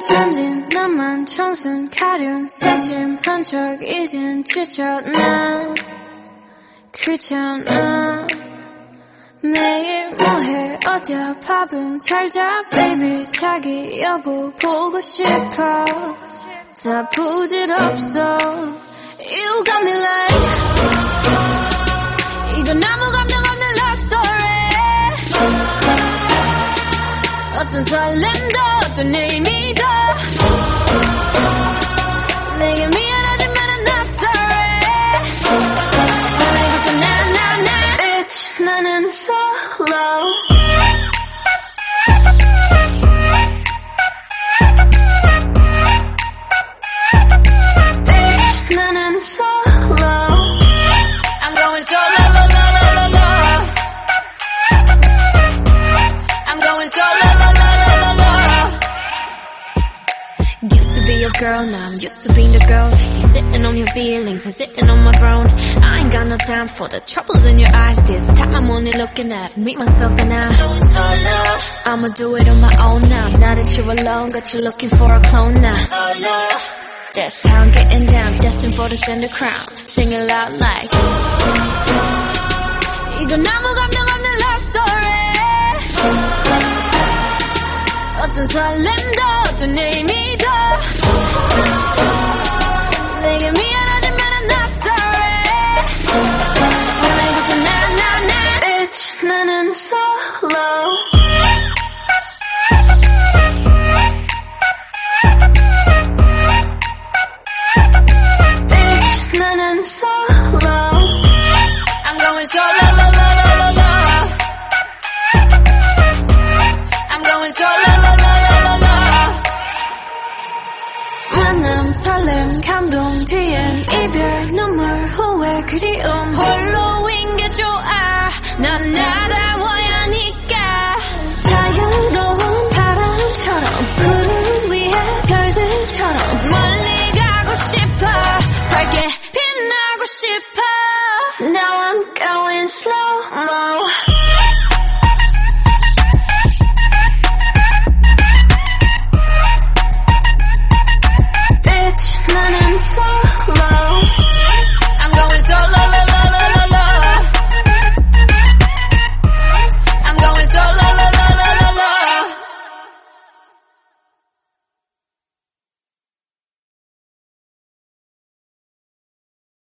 천진 나만 청순 가련 새침 한 척 이젠 지쳤나? 귀찮아. 매일 뭐해? 어디야? 밥은 잘자? Baby 자기 여보 보고 싶어. 다 부질없어. You got me like 어떤 설렘도 어떤 의미도 내게 미안하지만 I'm not sorry 오늘부터 나나나 Bitch 나는 solo be your girl, now I'm used to being the girl. You sitting on your feelings and sitting on my throne. I ain't got no time for the troubles in your eyes. This time I'm only looking at me, myself, and I. Going solo. I'ma do it on my own now. Now that you're alone, got you looking for a clone now. Solo. That's how I'm getting down, destined for the center crown. Sing it loud like. 이건 아무 감정 없는 love story. 어떤 설렘도 어떤 의미 i'm going solo. 불안함 설렘 감동 뒤엔 이별 눈물 후회 그리움. 홀로인 게 좋아. 난 나다워야 하니까. 자유로운 바람처럼 구름 위에 별들처럼 멀리 가고 싶어. 밝게 빛나고 싶어. Now I'm going slow.